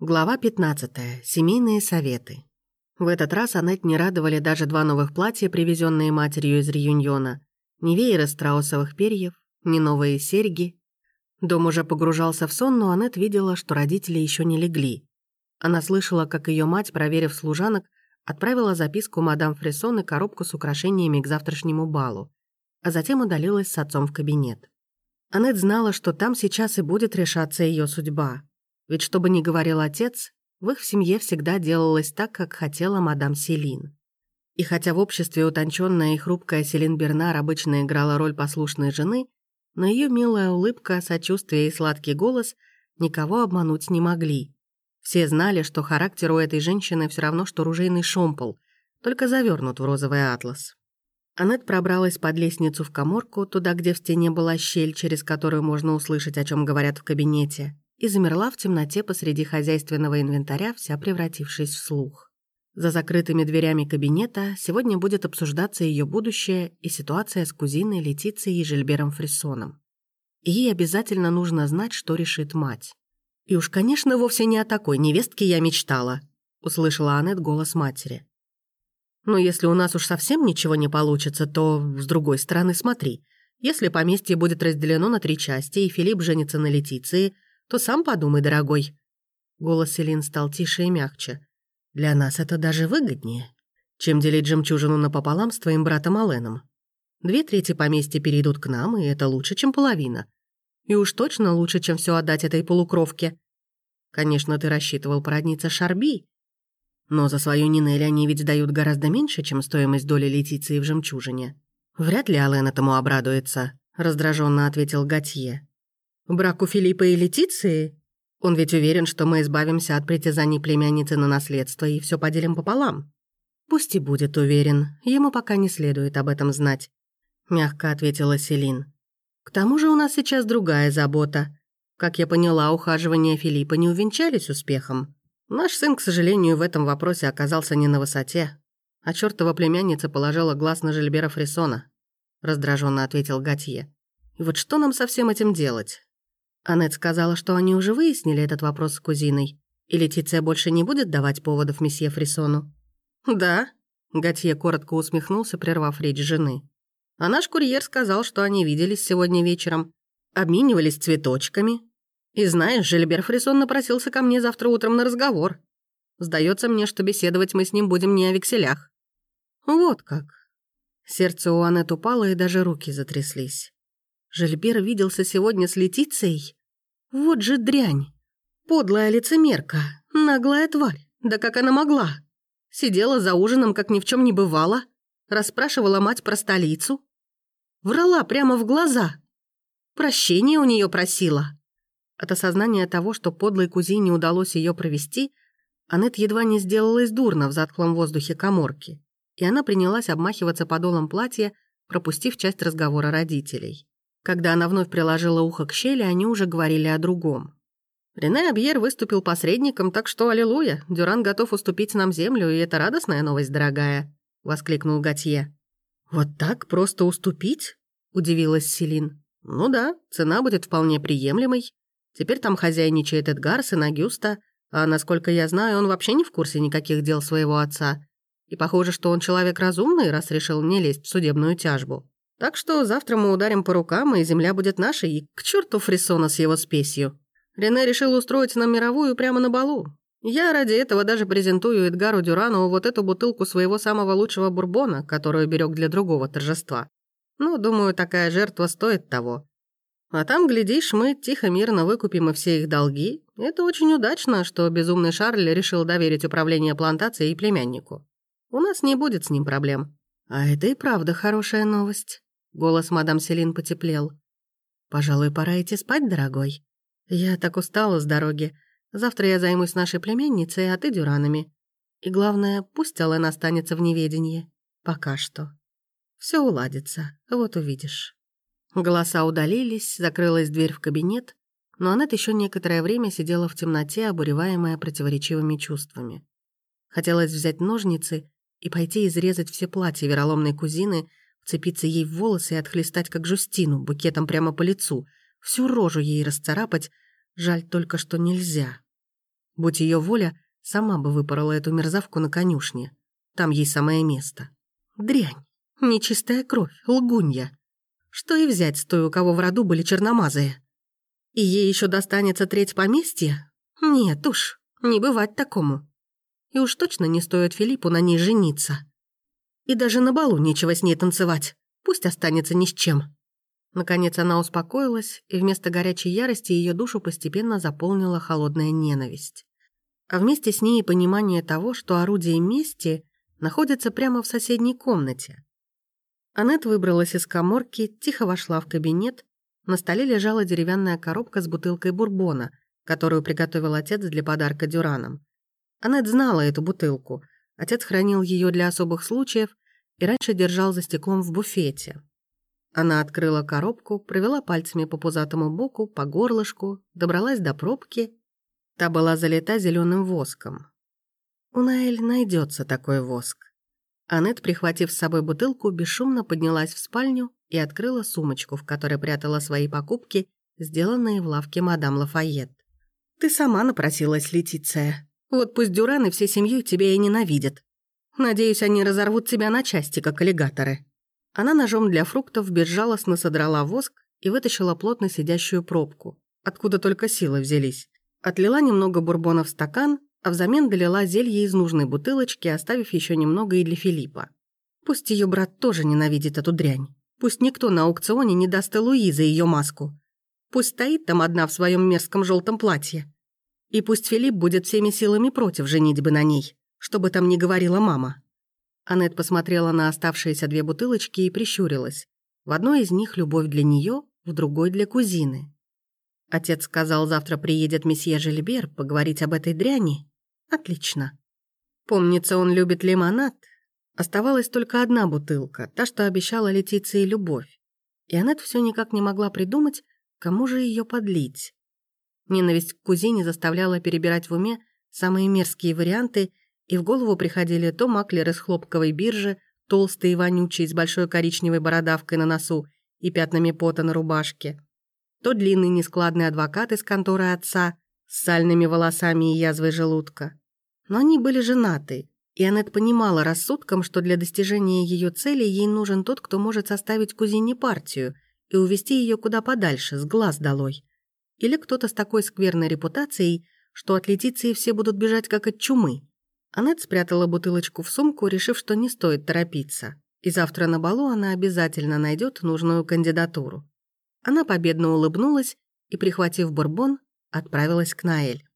Глава 15. Семейные советы. В этот раз Аннет не радовали даже два новых платья, привезенные матерью из Реюньона, ни веера страусовых перьев, ни новые серьги. Дом уже погружался в сон, но Аннет видела, что родители еще не легли. Она слышала, как ее мать, проверив служанок, отправила записку мадам Фрессон и коробку с украшениями к завтрашнему балу, а затем удалилась с отцом в кабинет. Аннет знала, что там сейчас и будет решаться ее судьба — ведь что бы ни говорил отец, в их семье всегда делалось так, как хотела мадам Селин. И хотя в обществе утонченная и хрупкая Селин Бернар обычно играла роль послушной жены, но ее милая улыбка, сочувствие и сладкий голос никого обмануть не могли. Все знали, что характер у этой женщины все равно, что ружейный шомпол, только завернут в розовый атлас. Аннет пробралась под лестницу в коморку, туда, где в стене была щель, через которую можно услышать, о чем говорят в кабинете и замерла в темноте посреди хозяйственного инвентаря, вся превратившись в слух. За закрытыми дверями кабинета сегодня будет обсуждаться ее будущее и ситуация с кузиной Летицией и Жильбером Фриссоном. И ей обязательно нужно знать, что решит мать. «И уж, конечно, вовсе не о такой невестке я мечтала», — услышала Аннет голос матери. «Но если у нас уж совсем ничего не получится, то, с другой стороны, смотри. Если поместье будет разделено на три части, и Филипп женится на Летиции — то сам подумай, дорогой». Голос Селин стал тише и мягче. «Для нас это даже выгоднее, чем делить жемчужину напополам с твоим братом Аленом. Две трети поместья перейдут к нам, и это лучше, чем половина. И уж точно лучше, чем все отдать этой полукровке. Конечно, ты рассчитывал породниться Шарби, но за свою Нинель они ведь дают гораздо меньше, чем стоимость доли Летиции в жемчужине. Вряд ли Ален этому обрадуется», — раздраженно ответил Готье. Браку Филиппа и Летиции? Он ведь уверен, что мы избавимся от притязаний племянницы на наследство и все поделим пополам. Пусть и будет уверен, ему пока не следует об этом знать, мягко ответила Селин. К тому же у нас сейчас другая забота. Как я поняла, ухаживания Филиппа не увенчались успехом. Наш сын, к сожалению, в этом вопросе оказался не на высоте. А чертова племянница положила глаз на Жильбера Фрисона. Раздраженно ответил Готье. И вот что нам со всем этим делать? Аннет сказала, что они уже выяснили этот вопрос с кузиной, и Летиция больше не будет давать поводов месье Фрисону. «Да», — Готье коротко усмехнулся, прервав речь жены. «А наш курьер сказал, что они виделись сегодня вечером, обменивались цветочками. И знаешь, Жильбер Фрисон напросился ко мне завтра утром на разговор. Сдается мне, что беседовать мы с ним будем не о векселях». «Вот как». Сердце у Аннет упало, и даже руки затряслись. Жильбер виделся сегодня с Летицией? Вот же дрянь! Подлая лицемерка, наглая тварь, да как она могла? Сидела за ужином, как ни в чем не бывало, расспрашивала мать про столицу. Врала прямо в глаза. Прощение у нее просила. От осознания того, что подлой кузине удалось ее провести, Аннет едва не сделалась дурно в затхлом воздухе коморки, и она принялась обмахиваться подолом платья, пропустив часть разговора родителей. Когда она вновь приложила ухо к щели, они уже говорили о другом. Рене Абьер выступил посредником, так что аллилуйя, Дюран готов уступить нам землю, и это радостная новость, дорогая», — воскликнул Готье. «Вот так просто уступить?» — удивилась Селин. «Ну да, цена будет вполне приемлемой. Теперь там хозяйничает Эдгар, сын Агюста, а насколько я знаю, он вообще не в курсе никаких дел своего отца. И похоже, что он человек разумный, раз решил не лезть в судебную тяжбу. Так что завтра мы ударим по рукам, и земля будет нашей, и к черту Фрисона с его спесью. Рене решил устроить нам мировую прямо на балу. Я ради этого даже презентую Эдгару Дюрану вот эту бутылку своего самого лучшего бурбона, которую берег для другого торжества. Ну, думаю, такая жертва стоит того. А там, глядишь, мы тихо-мирно выкупим и все их долги. Это очень удачно, что безумный Шарль решил доверить управление плантацией племяннику. У нас не будет с ним проблем. А это и правда хорошая новость. Голос мадам Селин потеплел. «Пожалуй, пора идти спать, дорогой. Я так устала с дороги. Завтра я займусь нашей племянницей, а ты дюранами. И главное, пусть Ален останется в неведении. Пока что. Все уладится, вот увидишь». Голоса удалились, закрылась дверь в кабинет, но Аннет еще некоторое время сидела в темноте, обуреваемая противоречивыми чувствами. Хотелось взять ножницы и пойти изрезать все платья вероломной кузины, вцепиться ей в волосы и отхлестать, как Жустину, букетом прямо по лицу, всю рожу ей расцарапать, жаль только, что нельзя. Будь ее воля, сама бы выпорола эту мерзавку на конюшне. Там ей самое место. Дрянь. Нечистая кровь, лгунья. Что и взять с той, у кого в роду были черномазые. И ей еще достанется треть поместья? Нет уж, не бывать такому. И уж точно не стоит Филиппу на ней жениться. И даже на балу нечего с ней танцевать. Пусть останется ни с чем. Наконец она успокоилась, и вместо горячей ярости ее душу постепенно заполнила холодная ненависть. А вместе с ней и понимание того, что орудие мести находится прямо в соседней комнате. Аннет выбралась из коморки, тихо вошла в кабинет. На столе лежала деревянная коробка с бутылкой бурбона, которую приготовил отец для подарка Дюранам. Аннет знала эту бутылку. Отец хранил ее для особых случаев и раньше держал за стеклом в буфете. Она открыла коробку, провела пальцами по пузатому боку, по горлышку, добралась до пробки. Та была залита зеленым воском. У Наэль найдется такой воск. Аннет, прихватив с собой бутылку, бесшумно поднялась в спальню и открыла сумочку, в которой прятала свои покупки, сделанные в лавке мадам Лафайет. «Ты сама напросилась, Летиция. Вот пусть Дюраны всей семьей тебя и ненавидят. Надеюсь, они разорвут тебя на части, как аллигаторы». Она ножом для фруктов безжалостно содрала воск и вытащила плотно сидящую пробку, откуда только силы взялись. Отлила немного бурбона в стакан, а взамен долила зелье из нужной бутылочки, оставив еще немного и для Филиппа. Пусть ее брат тоже ненавидит эту дрянь. Пусть никто на аукционе не даст за ее маску. Пусть стоит там одна в своем мерзком желтом платье. И пусть Филипп будет всеми силами против женитьбы на ней, что бы там ни говорила мама. Аннет посмотрела на оставшиеся две бутылочки и прищурилась. В одной из них любовь для нее, в другой для кузины. Отец сказал, завтра приедет месье Жильбер поговорить об этой дряни. Отлично. Помнится, он любит лимонад. Оставалась только одна бутылка, та, что обещала Летиции любовь. И Аннет все никак не могла придумать, кому же ее подлить. Ненависть к кузине заставляла перебирать в уме самые мерзкие варианты и в голову приходили то маклер из хлопковой биржи, толстый и вонючий, с большой коричневой бородавкой на носу и пятнами пота на рубашке, то длинный нескладный адвокат из конторы отца с сальными волосами и язвой желудка. Но они были женаты, и Аннет понимала рассудком, что для достижения ее цели ей нужен тот, кто может составить кузине партию и увести ее куда подальше, с глаз долой. Или кто-то с такой скверной репутацией, что от Летиции все будут бежать как от чумы. Аннет спрятала бутылочку в сумку, решив, что не стоит торопиться. И завтра на балу она обязательно найдет нужную кандидатуру. Она победно улыбнулась и, прихватив бурбон, отправилась к Наэль.